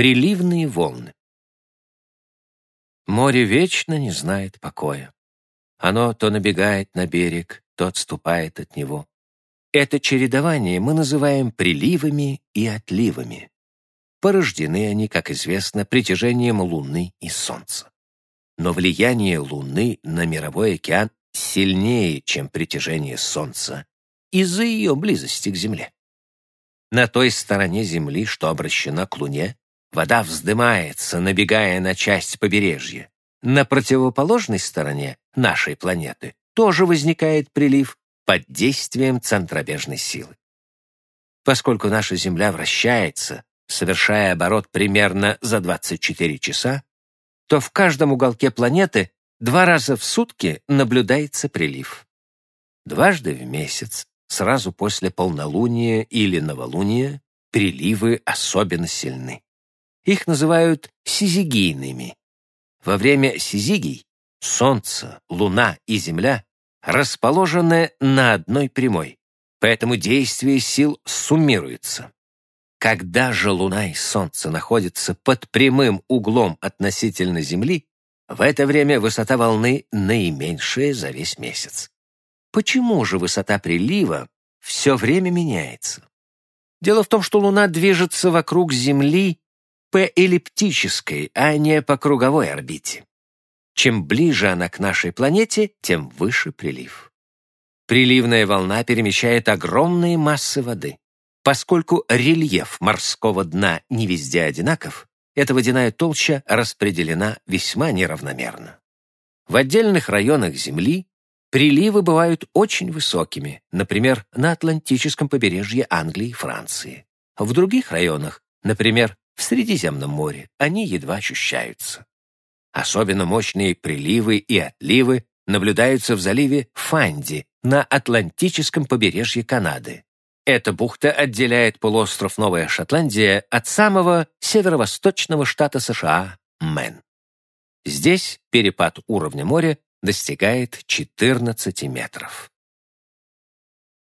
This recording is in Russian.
Приливные волны. Море вечно не знает покоя. Оно то набегает на берег, то отступает от него. Это чередование мы называем приливами и отливами. Порождены они, как известно, притяжением Луны и Солнца. Но влияние Луны на мировой океан сильнее, чем притяжение Солнца, из-за ее близости к Земле. На той стороне Земли, что обращена к Луне, вода вздымается, набегая на часть побережья. На противоположной стороне нашей планеты тоже возникает прилив под действием центробежной силы. Поскольку наша Земля вращается, совершая оборот примерно за 24 часа, то в каждом уголке планеты два раза в сутки наблюдается прилив. Дважды в месяц, сразу после полнолуния или новолуния, приливы особенно сильны. Их называют сизигийными. Во время сизигий Солнце, Луна и Земля расположены на одной прямой, поэтому действие сил суммируется. Когда же Луна и Солнце находятся под прямым углом относительно Земли, в это время высота волны наименьшая за весь месяц. Почему же высота прилива все время меняется? Дело в том, что Луна движется вокруг Земли по эллиптической, а не по круговой орбите. Чем ближе она к нашей планете, тем выше прилив. Приливная волна перемещает огромные массы воды. Поскольку рельеф морского дна не везде одинаков, эта водяная толща распределена весьма неравномерно. В отдельных районах Земли приливы бывают очень высокими, например, на Атлантическом побережье Англии и Франции. В других районах, например, в Средиземном море, они едва ощущаются. Особенно мощные приливы и отливы наблюдаются в заливе Фанди на Атлантическом побережье Канады. Эта бухта отделяет полуостров Новая Шотландия от самого северо-восточного штата США – Мэн. Здесь перепад уровня моря достигает 14 метров.